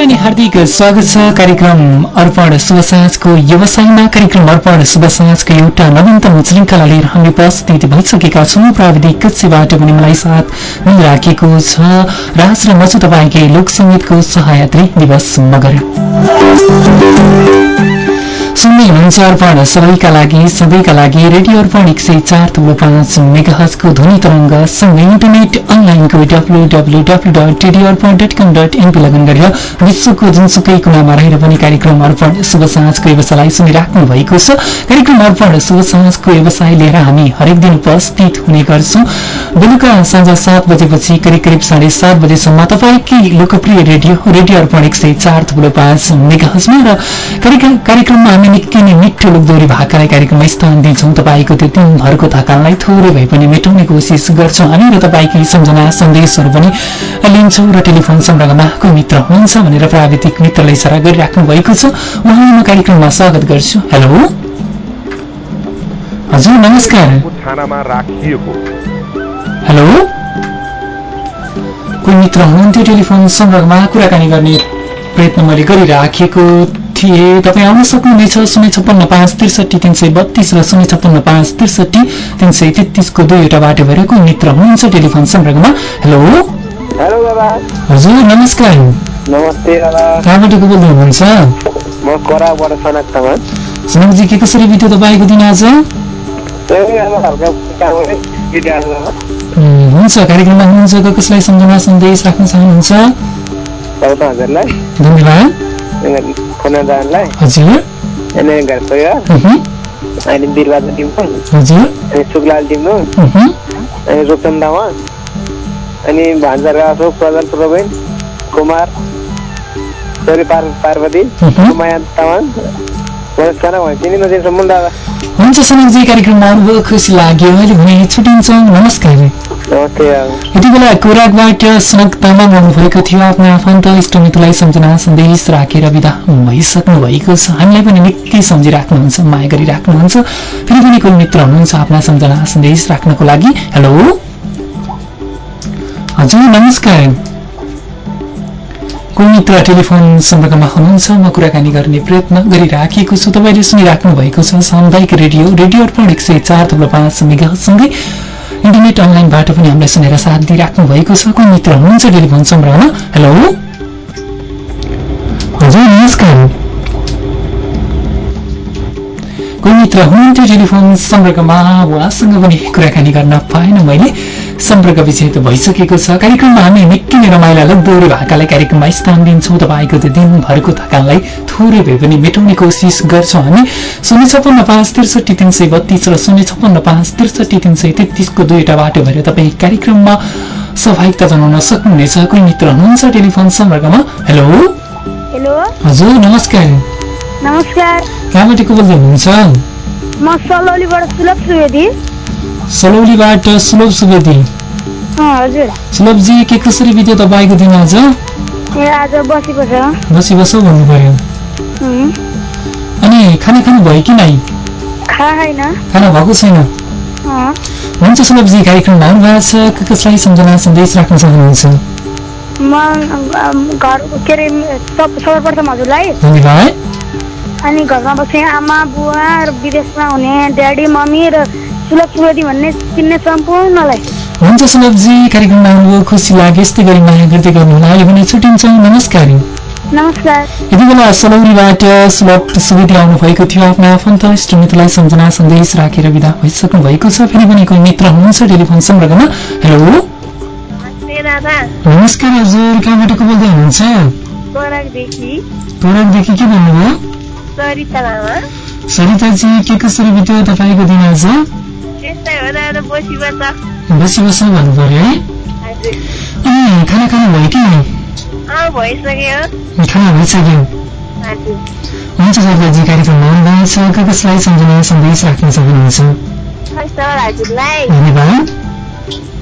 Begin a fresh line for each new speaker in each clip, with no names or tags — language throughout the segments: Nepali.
अनि हार्दिक स्वागत छ कार्यक्रम अर्पण शुभ साँझको व्यवसायमा कार्यक्रम अर्पण शुभ साँझको एउटा नवीनतम श्रृङ्खला लिएर हामी उपस्थित भइसकेका छौँ प्राविधिक कक्षबाट पनि मलाई साथ मिलिराखेको छ राज र म छु तपाईँकै लोकसङ्गीतको सहयात्री दिवस मगर सुन्दै हुनुहुन्छ अर्पण सबैका लागि सधैँका लागि रेडियो अर्पण एक सय चार थुप्रो पाँच मेगाहजको ध्वनि तरङ्ग सँगै इन्टरनेट अनलाइनको W W W dot radio Arpan dot com dot NP login गरेर विश्वको जुनसुकै कुनामा रहेर पनि कार्यक्रम अर्पण शुभ साँझको व्यवसायलाई सुनिराख्नु भएको छ। कार्यक्रम अर्पण शुभ साँझको व्यवसाय लिएर हामी हरेक दिन उपस्थित हुने गर्छौँ। बेलुका साँझ सात बजेपछि करिब करिब साढे सात बजेसम्म तपाईँकै लोकप्रिय रेडियो रेडियो अर्पण एक सय चार थुप्रो पाँच मेगाहजमा र कार्यक्रममा हामी निकै नै मिठो लोकदोरी भाकालाई कार्यक्रममा स्थान दिन्छौँ। तपाईँको त्यो दिनभरको थकानलाई थोरै भए पनि मेटाउने कोसिस गर्छौँ हामी र तपाईँकै सम्झना सन्देशहरू पनि लिन्छौँ र टेलिफोन सम्पर्कमा को मित्र हुनुहुन्छ भनेर प्राविधिक मित्रले इसारा गरिराख्नु भएको छ। उहाँलाई म कार्यक्रममा स्वागत गर्छु। हेलो। हजुर नमस्कार। हेलो? कोही मित्र हुनुहुन्थ्यो टेलिफोन सम्पर्कमा कुराकानी गर्ने प्रयत्न मैले गरिराखेको थिएँ। तपाईँ आउन सक्नुहुनेछ शून्य छप्पन्न पाँच त्रिसठी तिन सय बत्तिस र शून्य छप्पन्न पाँच त्रिसठी तिन सय तेत्तिसको दुईवटा बाटो भएर कोही मित्र हुनुहुन्छ टेलिफोन सम्पर्कमा हेलो? हजुर नमस्कार। कहाँबाट को बोल्दै हुनुहुन्छ? सनकजी के कसरी बित्यो तपाईँको दिन आज? हुन्छ कार्यक्रममा हुनुहुन्छ कसलाई सम्झना सन्देश राख्न चाहनुहुन्छ? धन्यवाद। हजुर।
अनि घर परिवार अनि बिरबहादुर
हजुर
अनि अशोक प्रधान प्रवीण कुमार। पार्वती। माया तामाङ
हुन्छ सनकजी कार्यक्रममा आउनुभयो खुसी लाग्यो। अहिले भने छुट्टिन्छौँ। नमस्कार। यति बेला कोराकबाट सनक तामाङ आउनुभएको थियो। आफ्नो आफन्त इष्टमित्रलाई सम्झना सन्देश राखेर विदा भइसक्नु भएको छ। हामीलाई पनि निकै सम्झिराख्नुहुन्छ माया गरिराख्नुहुन्छ। फेरि पनि कोही मित्र हुनुहुन्छ आफ्ना सम्झना सन्देश राख्नको लागि। हेलो। हजुर नमस्कार। कोही मित्र टेलिफोन सम्पर्कमा हुनुहुन्छ म कुराकानी गर्ने प्रयत्न गरिराखेको छु। तपाईँले सुनिराख्नु भएको छ सामुदायिक रेडियो रेडियो अर्पण एक सय चार थप्लो पाँच मेगासँगै इन्टरनेट अनलाइनबाट पनि हामीलाई सुनेर साथ दिइराख्नु भएको छ। कोही मित्र हुनुहुन्छ टेलिफोन सम्पर्कमा हेलो? हजुर नमस्कार। कोही मित्र हुनुहुन्थ्यो टेलिफोन सम्पर्कमा? उहाँसँग पनि कुराकानी गर्न पाएन मैले। सम्पर्क विच्छेद भइसकेको छ। कार्यक्रममा हामी निकै नै रमाइला लोकदौरी भाकालाई कार्यक्रममा स्थान दिन्छौँ। तपाईँको त्यो दिनभरको थकानलाई थोरै भए पनि मेटाउने कोसिस गर्छौँ हामी। शून्य छप्पन्न पाँच त्रिसठी तिन सय बत्तिस र शून्य छप्पन्न पाँच त्रिसठी तिन सय तेत्तिसको दुईवटा बाटो भएर तपाईँ कार्यक्रममा सहभागिता जनाउन सक्नुहुनेछ। कोही मित्र हुनुहुन्छ टेलिफोन सम्पर्कमा? हेलो?
हेलो?
हजुर नमस्कार।
नमस्कार।
कहाँबाट को बोल्दै हुनुहुन्छ?
म सलौलीबाट सुलभ सुवेदी।
सलौलीबाट सुलभ सुवेदी सुलभजी के कसरी बित्यो तपाईँको दिन आज? बसी बस भन्नु पर्यो अनि खाना खानु भयो कि नै खाना भएको छैन। हुन्छ सुलभजी कार्यक्रममा आउनु भएको छ। कसलाई सम्झना सन्देश राख्न चाहनुहुन्छ?
म घर के अरे सब सर्वप्रथम हजुरलाई।
धन्यवाद।
अनि घरमा बस्ने आमा बुवा र विदेशमा हुने ड्याडी मम्मी र सुलभ सुवेदी भन्ने चिन्ने सम्पूर्णलाई
हुन्छ सुलभजी कार्यक्रममा आउनुभयो खुसी लाग्यो यस्तै गरी माया गर्दै गर्नुहोला। अहिले भने छुट्टिन्छौँ। नमस्कार।
नमस्कार।
यति बेला सलौरीबाट सुलभ सुवेदी आउनुभएको थियो। आफ्नो आफन्त इष्टमित्रलाई सम्झना सन्देश राखेर विदा भइसक्नु भएको छ। फेरि पनि कोही मित्र हुनुहुन्छ टेलिफोन सम्पर्कमा? हेलो नमस्कार हजुर। कहाँबाट को बोल्दै हुनुहुन्छ? तोरकदेखि के भन्नुभयो? सरिताजी के कसरी बित्यो तपाईँको दिन आज?
बसी बस्छ
बसी बस भन्नु पर्यो है अनि खाना खानु भयो कि खाना भइसक्यो हुन्छ सरकारजी कार्यक्रममा कसलाई सम्झना सन्देश राख्न धन्यवाद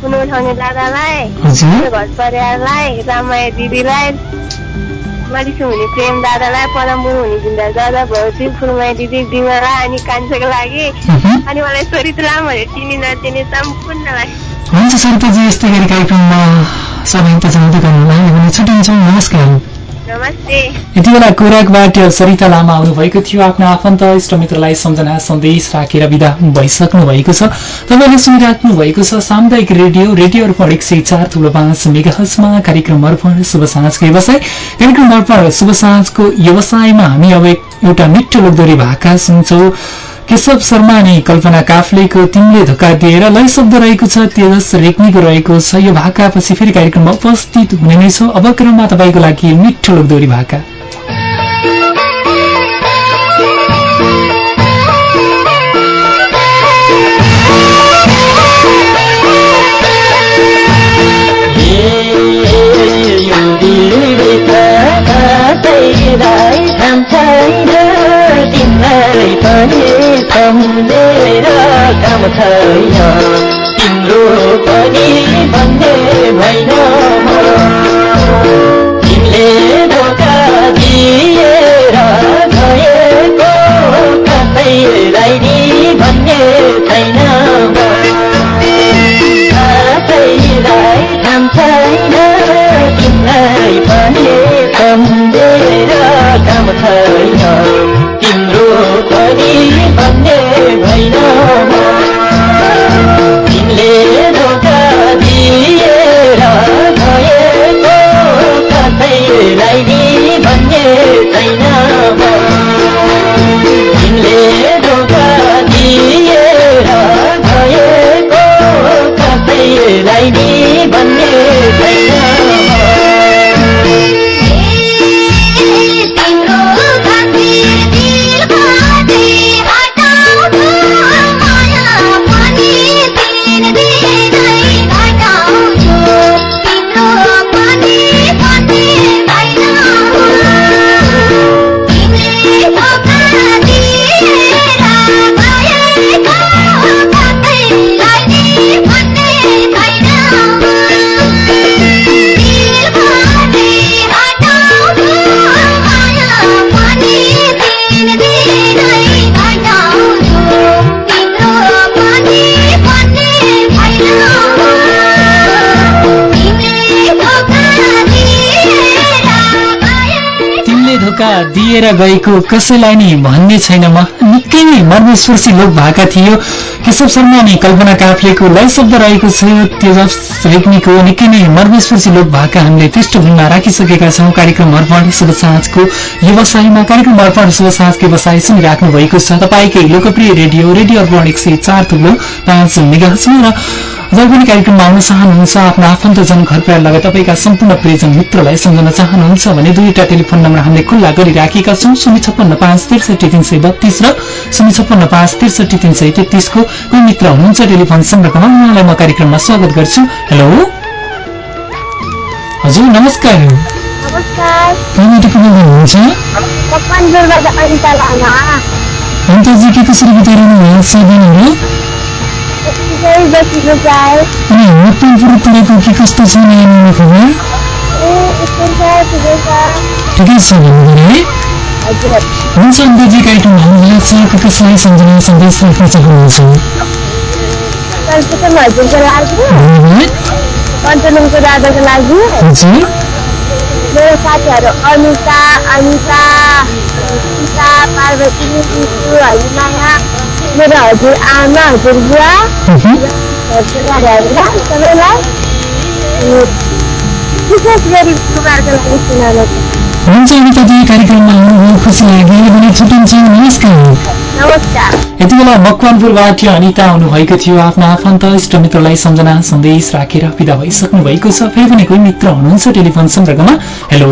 उठाउने दादालाई
हजुर
मेरो घर परिवारलाई रामाया दिदीलाई मरिसु हुने प्रेम दादालाई पदमबुङ हुने जिन्दा दादा भौती फुलमाया दिदी दिमाला अनि कान्छाको लागि। अनि मलाई चरित्र लामहरू चिनी नचिने सम्पूर्णलाई।
हुन्छ सरिताजी यस्तै गरी कार्यक्रममा जनाउँदै गर्नुहोला अहिले भने छुट्टिन्छौँ नमस्कार। यति बेला कोराकबाट सरिता लामा आउनुभएको थियो। आफ्नो आफन्त इष्टमित्रलाई सम्झना सन्देश राखेर विदा भइसक्नु भएको छ। तपाईँले सुनिराख्नु भएको छ सामुदायिक रेडियो रेडियो अर्पण एक सय चार थुलो पाँच मेगाहजमा कार्यक्रम अर्पण शुभ साँझको व्यवसाय। कार्यक्रम अर्पण शुभ साँझको व्यवसायमा हामी अब एउटा मिठो लोकदोरी भाका सुन्छौँ। केशव शर्मा अनि कल्पना काफ्लेको तिमीले धोका दिएर लय शब्द रहेको छ तेजस रेग्मीको रहेको छ। यो भाकापछि फेरि कार्यक्रममा उपस्थित हुने नै छ। अब क्रममा तपाईँको लागि मिठो लोकदोरी भाका।
पनि सम्झेर काम छैन। तिम्रो पनि भन्ने भएन। धोका दिएर गएको कसैलाई नि भन्ने छैन म।
निकै नै मर्मस्पर्शी लोक भाका थियो। केशव शर्मा अनि कल्पना काफ्लेको लय शब्द रहेको छ तेजस रेग्मीको निकै नै मर्मस्पर्शी लोक भाका हामीले पृष्ठभूमिमा राखिसकेका छौँ। कार्यक्रम अर्पण शुभ साँझको व्यवसायमा कार्यक्रम अर्पण शुभ साँझको व्यवसाय सुनिराख्नु भएको छ। तपाईँकै लोकप्रिय रेडियो रेडियो अर्पण एक सय चार थुप्रो पाँच मेगाहर्जमा र जब पनि कार्यक्रममा आउन चाहनुहुन्छ आफ्नो आफन्तजन घर परिवार लगायत तपाईँका सम्पूर्ण प्रियजन मित्रलाई सम्झन चाहनुहुन्छ भने दुईवटा टेलिफोन नम्बर हामीले खुल्ला गरिराखेका छौँ। शून्य छप्पन्न पाँच त्रिसठी तिन सय बत्तीस र शून्य छप्पन्न पाँच त्रिसठी तिन सय तेत्तिसको कोही मित्र हुनुहुन्छ टेलिफोन सम्पर्कमा। उहाँलाई म कार्यक्रममा स्वागत गर्छु। हेलो? हजुर नमस्कार। कहाँबाट को हुनुहुन्छ? कसरी बिताइरहनु छ दिनहरू अनि मकवानपुरतिरको के कस्तो छ नयाँ नयाँ खबर
ठिकै छ
ठिकै छ भन्नु है। हुन्छ अन्तजी कार्यक्रम को कसलाई सम्झना सन्देश राख्न चाहनुहुन्छ?
सर्वप्रथम हजुरको लागि मेरो साथीहरू अनिता अनिता सीता पार्वती मेरो हजुर। आमा हजुर बुवा सबैलाई विशेष गरी कुमारको लागि सुनाउनु
हुन्छ अनिताजी खुसी नमस्कार। यति बेला मकवानपुरबाट अनिता आउनुभएको थियो। आफ्नो आफन्त इष्टमित्रलाई सम्झना सन्देश राखेर विदा भइसक्नु भएको छ। फेरि पनि कोही मित्र हुनुहुन्छ टेलिफोन सम्पर्कमा हेलो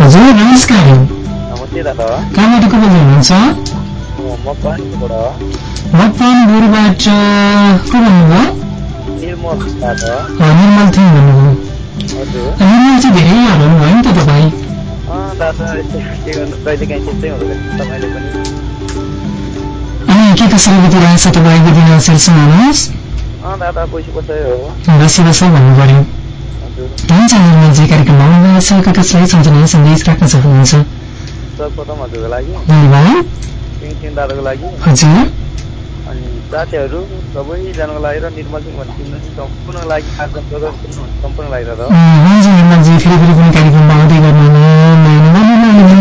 हजुर नमस्कार। कहाँबाट को बोल्दै हुनुहुन्छ? मकवानपुरबाट। को भन्नुभयो
निर्मल
थिङ भन्नुभयो।
हजुर।
निर्मल चाहिँ धेरै भयो नि त तपाईँ?
दादा के गर्नु कहिले काहीँ त्यस्तै हुँदो रहेछ तपाईँले पनि
अनि के कसरी बितिरहेछ तपाईँको दिनचर्या सुनाउनुहोस्
अँ दादा पैसा पैसा हो
बसी बस भन्नु पर्यो हुन्छ निर्मलजी कार्यक्रममा आउनुभएको छ कसलाई सम्झना सन्देश राख्न
सर्वप्रथम हजुरको लागि
धन्यवाद।
सिङ सिङ दादाको लागि
हजुर।
अनि साथीहरू सबैजनाको लागि र निर्मल सिंह भन्ने सुन्नु सम्पूर्णको लागि सम्पूर्णको लागि
हुन्छ निर्मलजी। फेरि फेरि पनि कार्यक्रममा आउँदै गर्नु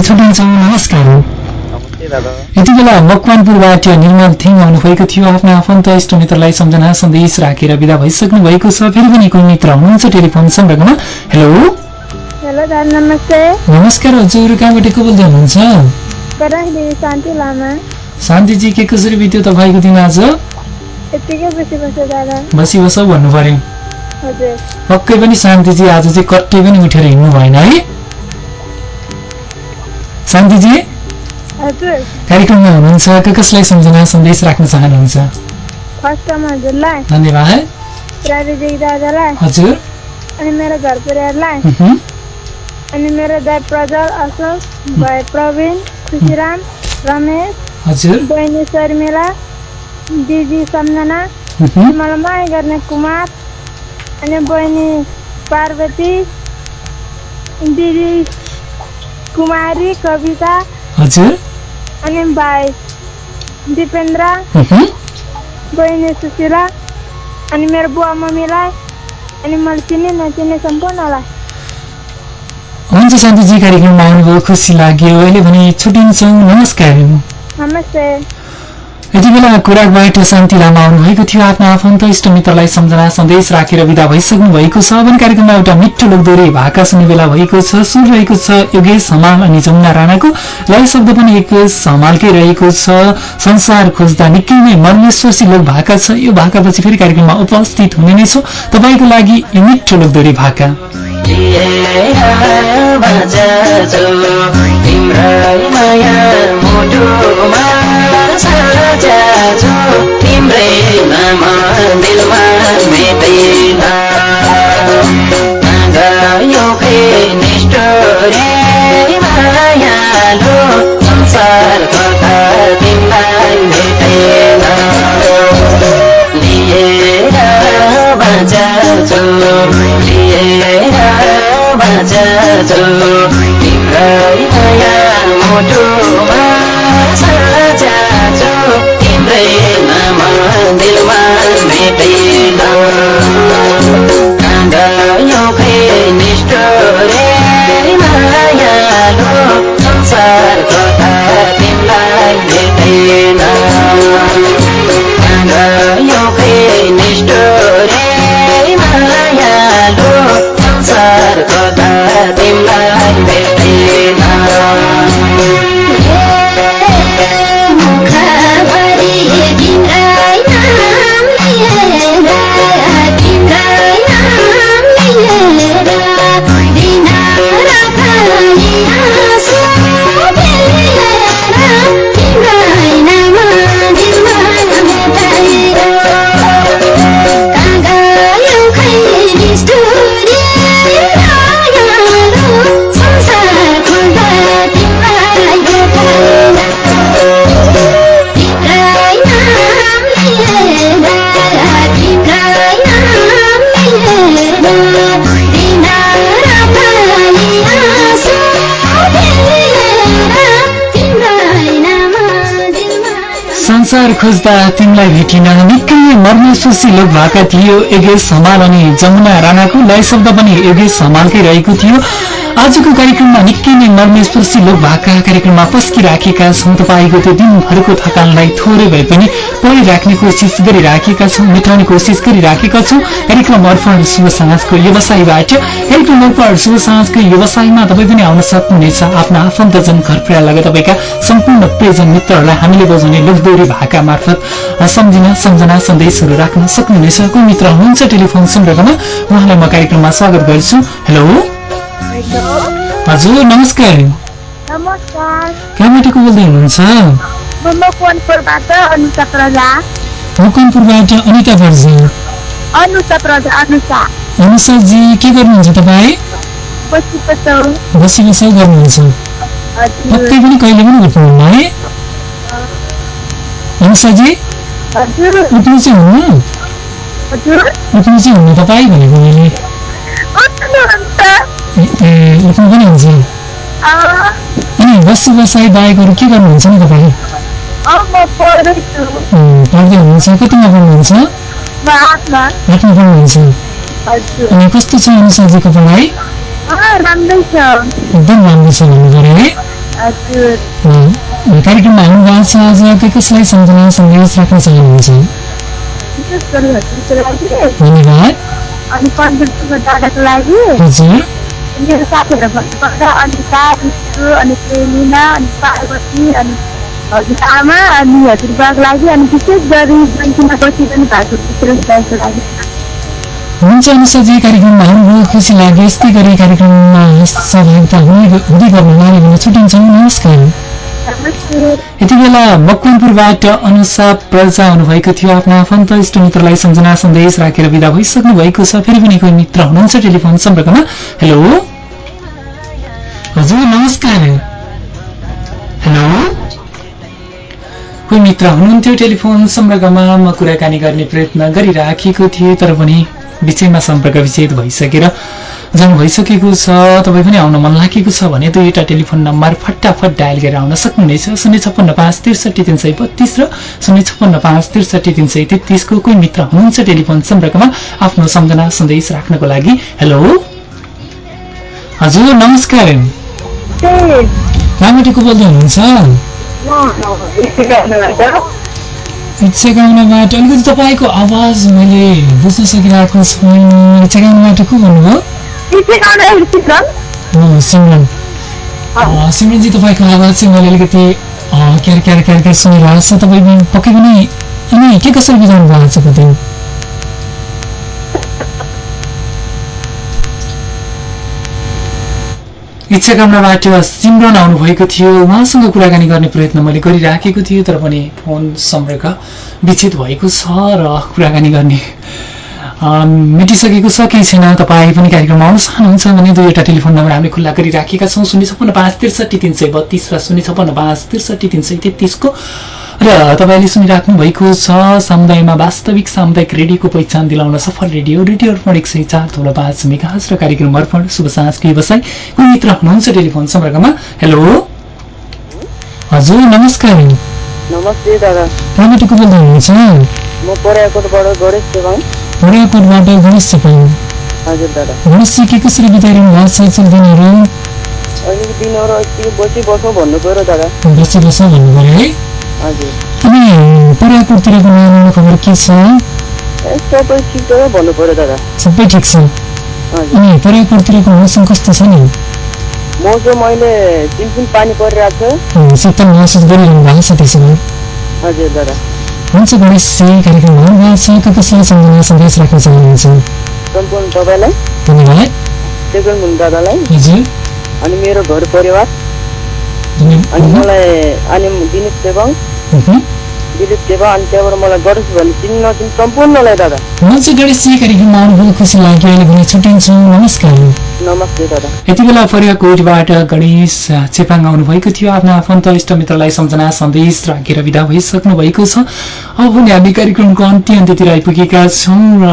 छुट्टिन्छौँ नमस्कार। यति बेला मकवानपुरबाट निर्मल थिङ आउनुभएको थियो। आफ्नो आफन्त इष्ट मित्रलाई सम्झना सन्देश राखेर विदा भइसक्नु भएको छ। फेरि पनि कोही मित्र हुनुहुन्छ टेलिफोन सम्पर्कमा? हेलो
हेलो दादा नमस्ते।
नमस्कार हजुर कहाँबाट को बोल्दै हुनुहुन्छ
गराखदेवी शान्ति लामा।
शान्तिजी के कसरी बित्यो तपाईँको दिन आज?
बसी
बसी भन्नु पर्यो।
हजुर।
पक्कै पनि शान्तिजी आज चाहिँ कट्टै पनि उठेर हिँड्नु भएन है? शान्तिजी कार्यक्रममा हुनुहुन्छ। कसलाई सम्झना सन्देश राख्न चाहनुहुन्छ? धन्यवाद।
प्राविधिक दादालाई।
हजुर।
अनि मेरो घर परिवारलाई। अनि मेरो दाइ प्रजल अशोक भाइ प्रवीण खुसीराम रमेश
हजुर।
बहिनी शर्मिला दिदी सम्झना मलाई माया गर्ने कुमार अनि बहिनी पार्वती दिदी कुमारी कविता
हजुर।
अनि भाइ दिपेन्द्र बहिनी सुशीला अनि मेरो बुवा मम्मीलाई अनि मैले चिने नचिने सम्पूर्णलाई।
हुन्छ शान्तिजी कार्यक्रममा आउनुभयो खुसी लाग्यो। अहिले भने छुट्टिन्छौँ। नमस्कार।
नमस्ते।
यति बेला कुराकबाट शान्ति लामा आउनुभएको थियो। आफ्नो आफन्त इष्ट मित्रलाई सम्झना सन्देश राखेर विदा भइसक्नु भएको छ। भने कार्यक्रममा एउटा मिठो लोकदोरी भाका सुन्ने बेला भएको छ। सुर रहेको छ योगेश हमाल अनि जमुना राणाको। लय शब्द पनि योगेश हमालकै रहेको छ। संसार खोज्दा निकै नै मर्मेश्वरसी लोक भाका छ। यो भाकापछि फेरि कार्यक्रममा उपस्थित हुने नै छु। तपाईँको लागि यो मिठो लोकदोरी भाका।
बाँच्छु तिम्रै माया मुटुमा साच्याछु तिम्रै नाम दिलमा मेटैन। गयो निष्ठुरे मायालु संसार कथा तिमीलाई भेटेन लिएर लिएर बाँच्छु तिम्रै माया मुटुमा साच्याछु तिम्रै नाम दिलमा भेटेन गयो खै निष्ठुरे मायालु संसार कथा तिमीलाई भेटेन गयो खै निष्ठुरे कथा
संसार खोज्दा तिमीलाई
भेटिन निकै मर्ने सुशी लोक भएका थियो। योगेश हमाल अनि जमुना राणाको लय शब्द पनि योगेश हमालकै रहेको थियो। आजको कार्यक्रममा निकै नै मर्ने सुशी लोक भाका कार्यक्रममा पस्किराखेका छौँ। तपाईँको त्यो दिनभरको थकानलाई थोरै भए पनि पढि राख्ने कोसिस गरिराखेका छौँ मेटाउने कोसिस गरिराखेका छौँ। कार्यक्रम अर्पण शुभ समाजको व्यवसायबाट कार्यक्रम अर्पण शुभ समाजको व्यवसायमा तपाईँ पनि आउन सक्नुहुनेछ। आफ्ना आफन्तजन घर पुरा लगायत तपाईँका सम्पूर्ण प्रियजन मित्रहरूलाई हामीले बजाउने लोकदोरी भाका मार्फत सम्झिन सम्झना सन्देशहरू राख्न सक्नुहुनेछ। कोही मित्र हुनुहुन्छ टेलिफोन सम्पर्कमा उहाँलाई म कार्यक्रममा स्वागत गर्छु। हेलो। हजुर नमस्कार।
नमस्कार।
कहाँबाट को बोल्दै हुनुहुन्छ? मकनपुरबाट अनिता बर्जी के गर्नुहुन्छ तपाईँ?
बसी
बसाइ गर्नुहुन्छ। पक्कै पनि कहिले पनि उठ्नुहुन्न है? अनुसाजी उठ्नु चाहिँ
हजुर।
उठ्नु चाहिँ हुन्न तपाईँ भनेको मैले। उठ्नु पनि हुन्छ अनि बसी बसाइ बाहेक अरू के गर्नुहुन्छ नि तपाईँ पढ्दै हुनुहुन्छ कतिमा पढ्नुहुन्छ
आठमा
पढ्नुहुन्छ अनि कस्तो छ अनुसाजीको पढाइ एकदम राम्रो छ भन्नु पऱ्यो है कार्यक्रममा आउनु भएको छ आज के कसलाई सम्झना सन्देश राख्न चाहनुहुन्छ धन्यवाद
अनि दादाको लागि
हजुर
मेरो साथीहरू भन्नुपर्दा अनिता विष्णु अनि प्रेमिना अनि पार्वती अनि हजुर आमा अनि हजुरबाको लागि अनि विशेष गरी जन्तीमा बसिरहनु भएको विशेष दाईको लागि
हुन्छ अनुसाजी कार्यक्रममा आउनुभयो खुसी लाग्यो यस्तै गरी कार्यक्रममा सहभागिता हुँदै गर्नु उहाँले भन्न छुट्टिन्छौँ नमस्कार यति बेला मकवानपुरबाट अनुसा प्रजा आउनुभएको थियो। आफ्नो आफन्त इष्टमित्रलाई सम्झना सन्देश राखेर विदा भइसक्नु भएको छ। फेरि पनि कोही मित्र हुनुहुन्छ टेलिफोन सम्पर्कमा? हेलो? हजुर नमस्कार। कोही मित्र हुनुहुन्थ्यो टेलिफोन सम्पर्कमा म कुराकानी गर्ने प्रयत्न गरिराखेको थिएँ तर पनि बिचैमा सम्पर्क विच्छेद भइसकेर जानु भइसकेको छ। तपाईँ पनि आउन मन लागेको छ भने दुईवटा टेलिफोन नम्बर फटाफट डायल गरेर आउन सक्नुहुनेछ। शून्य छप्पन्न पाँच त्रिसठी तिन सय बत्तिस र शून्य छप्पन्न पाँच त्रिसठी तिन सय तेत्तिसको कोही मित्र हुनुहुन्छ टेलिफोन सम्पर्कमा आफ्नो सम्झना सन्देश राख्नको लागि। हेलो। हजुर नमस्कार।
त्यही
रामटी को बोल्दै हुनुहुन्छ? चेकाउनबाट अलिकति तपाईँको आवाज मैले बुझ्न सकिरहेको छैन। चेकाउनबाट को भन्नुभयो सिमरन। सिमरनजी तपाईँको आवाज चाहिँ मैले अलिकति क्यार क्यार क्यार क्यार सुनिरहेको छ। तपाईँ पक्कै पनि के कसरी बुझाउनु भएको छ कतै इच्छाकामनाबाट सिमरन आउनुभएको थियो। उहाँसँग कुराकानी गर्ने प्रयत्न मैले गरिराखेको थिएँ तर पनि फोन सम्पर्क विच्छेद भएको छ र कुराकानी गर्ने मेटिसकेको छ केही छैन। तपाईँ पनि कार्यक्रममा आउनु चाहनुहुन्छ भने दुईवटा टेलिफोन नम्बर हामीले खुल्ला गरिराखेका छौँ। शून्य छप्पन्न पाँच त्रिसठी तिन सय बत्तिस र शून्य छप्पन्न पाँच त्रिसठी तिन सय तेत्तिसको र तपाईँले सुनिराख्नु भएको छ समुदायमा वास्तविक सामुदायिक रेडियोको पहिचान दिलाउन सफल रेडियो रेडियो अर्पण एक सय चार थोलो पाँच मेगाज र कार्यक्रम अर्पण शुभ साँझको व्यवसाय कोही मित्र हुनुहुन्छ टेलिफोन सम्पर्कमा। हेलो। हजुर नमस्कार।
नमस्ते दादा।
कहाँबाटको बोल्दै हुनुहुन्छ बडाकोटबाट गणेश चपाङ गणेशजी के कसरी बिताइरहनु भएको छ आजकल दिनहरू?
बसी बसौँ भन्नु पऱ्यो
है। अनि पराकोटतिरको नयाँ खबर के छ?
सबै ठिक छ
अनि मौसम कस्तो छ नि?
मौसम अहिले पानी परिरहेको छ।
शीतल महसुस गरिरहनु भएको छ त्यसो भए
हजुर दादा।
हुन्छ गणेशजी कार्यक्रम आउनुभएको छ के कसलाई सम्झना सन्देश राख्न चाहनुहुन्छ?
सम्पूर्ण तपाईँलाई।
धन्यवाद।
दादालाई।
हजुर।
अनि मेरो घर परिवार। अनि मलाई अनि चेपाङ
Mhm. यति बेला फरियाकोटबाट गणेश चेपाङ आउनुभएको थियो आफ्नो आफन्त इष्टमित्रलाई सम्झना सन्देश राखेर विदा भइसक्नु भएको छ अब भने हामी कार्यक्रमको अन्त्य अन्त्यतिर आइपुगेका छौँ र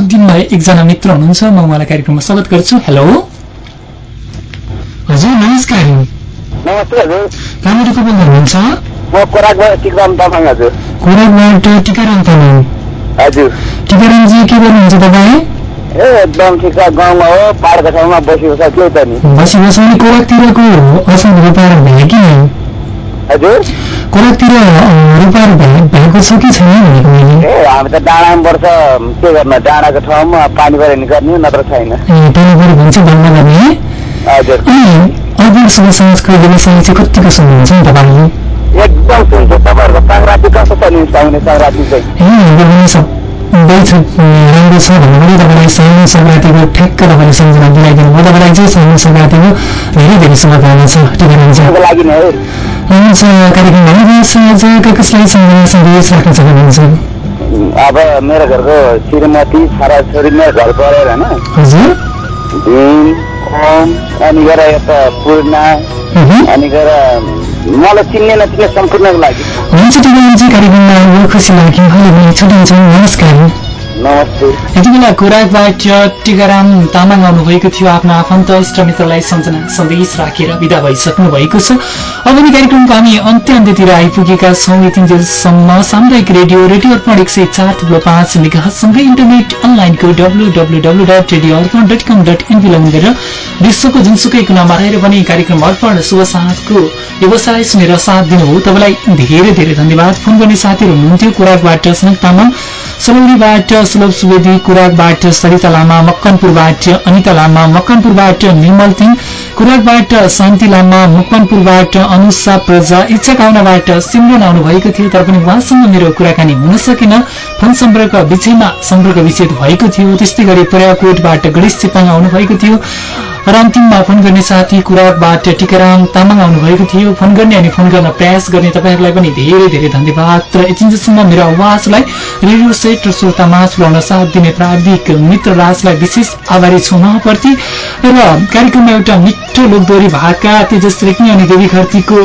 अन्तिममा एकजना मित्र हुनुहुन्छ म उहाँलाई कार्यक्रममा स्वागत गर्छु हेलो हजुर नमस्कार.
नमस्ते म कोराकबाट टिकराम तामाङ हजुर
खोराकबाट टिकाराम तामाङ
हजुर
टिकारामजी के गर्नुहुन्छ तपाईँ
ए एकदम ठिक छ गाउँमा हो पाहाडको ठाउँमा बसेको छ के त नि
बसी असल रोपाएर भयो कि
हजुर
रोपाएर भएको छ कि छैन भनेको मैले
ए हामी त डाँडामा पर्छ के गर्न डाँडाको ठाउँमा पानी पऱ्यो भने गर्ने नत्र छैन
ए पानी पऱ्यो भने चाहिँ गर्ने
हजुर
अनि समाजको व्यवसाय चाहिँ कतिको नि तपाईँले
एकदम सुन्छ तपाईँहरूको सङ्क्रान्ति कस्तो छ नि साउने सङ्क्रान्ति चाहिँ
राम्रो छ भन्नु पनि तपाईँलाई सानो सङ्क्रान्तिको ठ्याक्क तपाईँले सम्झना दिलाइदिनु भयो तपाईँलाई चाहिँ सानो सङ्क्रान्तिको धेरै धेरै शुभकामना छ हुन्छ कार्यक्रम आज क- कसलाई सम्झना सन्देश राख्न चाहनुहुन्छ
अब मेरो घरको श्रीमती छोरा छोरी मेरो घर परेर होइन।
हजुर।
ओम अनि गएर यता पूर्णा। अनि गएर मलाई चिन्ने नचिन्ने सम्पूर्णको लागि।
हुन्छ कार्यक्रममा खुसी लाग्यो। नमस्कार। यति बेला खोराकबाट टिकाराम तामाङ आउनुभएको थियो। आफ्नो आफन्त इष्टमित्रलाई सम्झना सन्देश राखेर विदा भइसक्नु भएको छ। अब कार्यक्रमको हामी अन्त्य अन्त्यतिर आइपुगेका छौँ। यतिन्जेलसम्म सामुदायिक रेडियो रेडियो अर्पण एक सय चार थुप्रो पाँच मेगासँगै इन्टरनेट अनलाइनको W W W dot radio Arpan dot com dot login गरेर विश्वको जुनसुकै कुनामा रहेर पनि कार्यक्रम अर्पण शुभ साथको व्यवसाय सुनेर साथ दिनुभयो। तपाईँलाई धेरै धेरै धन्यवाद। फोन गर्ने साथीहरू हुनुहुन्थ्यो। कुराकबाट सनक तामाङ सलौरीबाट सुलभ सुवेदी कुराकबाट सरिता लामा मकनपुरबाट अनिता लामा मकनपुरबाट निर्मल थिङ कुराकबाट शान्ति लामा मकनपुरबाट अनुषा प्रजा इच्छा कामनाबाट सिमरन आउनुभएको थियो। तर पनि उहाँसँग मेरो कुराकानी हुन सकेन। फोन सम्पर्क विषयमा सम्पर्क विच्छेद भएको थियो। त्यस्तै गरी पर्याकोटबाट गणेश चेपाङ आउनुभएको थियो। र अन्तिममा फोन गर्ने साथी कुराकबाट टिकाराम तामाङ आउनुभएको थियो। फोन गर्ने अनि फोन गर्न प्रयास गर्ने तपाईँहरूलाई पनि धेरै धेरै धन्यवाद। र यतिन्जेलसम्म मेरो आवाजलाई रेडियो सेट र श्रोतामा पुर्याउन साथ दिने प्राविधिक मित्र राजलाई विशेष आभारी छु उहाँप्रति र कार्यक्रममा एउटा मिठो लोकदोरी भाका तेजस रेग्मी अनि देवी खर्तीको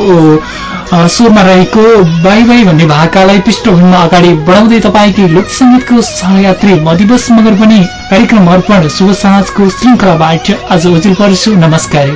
स्वरमा रहेको बाई बाई भन्ने भाकालाई पृष्ठभूमिमा अगाडि बढाउँदै तपाईँकै लोकसङ्गीतको सहयात्री म मगर पनि कार्यक्रम अर्पण शुभ साँझको श्रृङ्खलाबाट आज उजुल पर्छु। नमस्कार।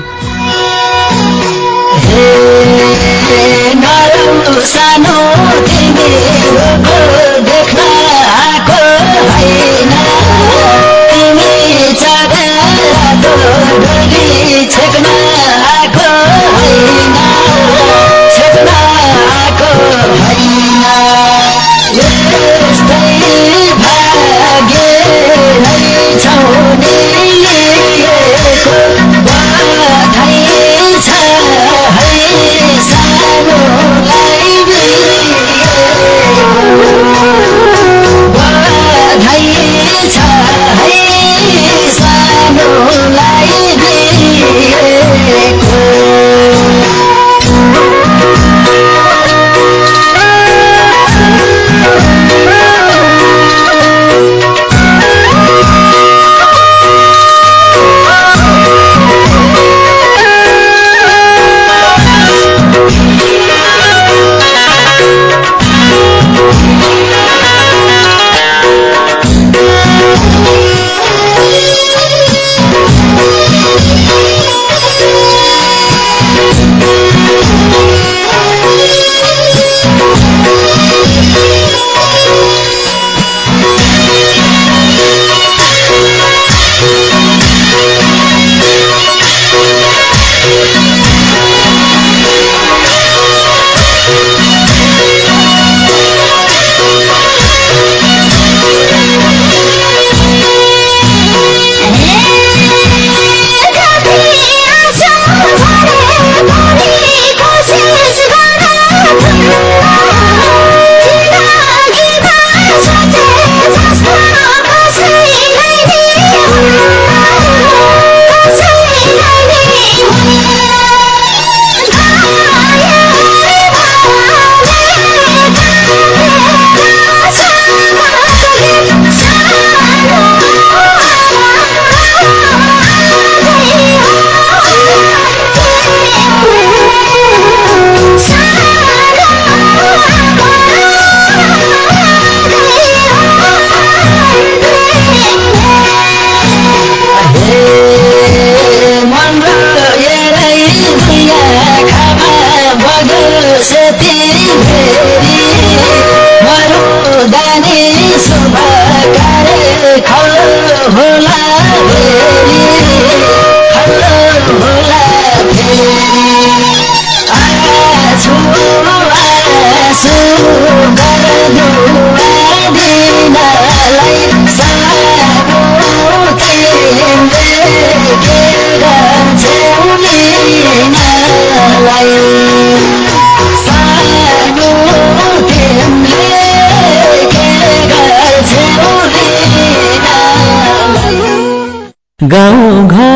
go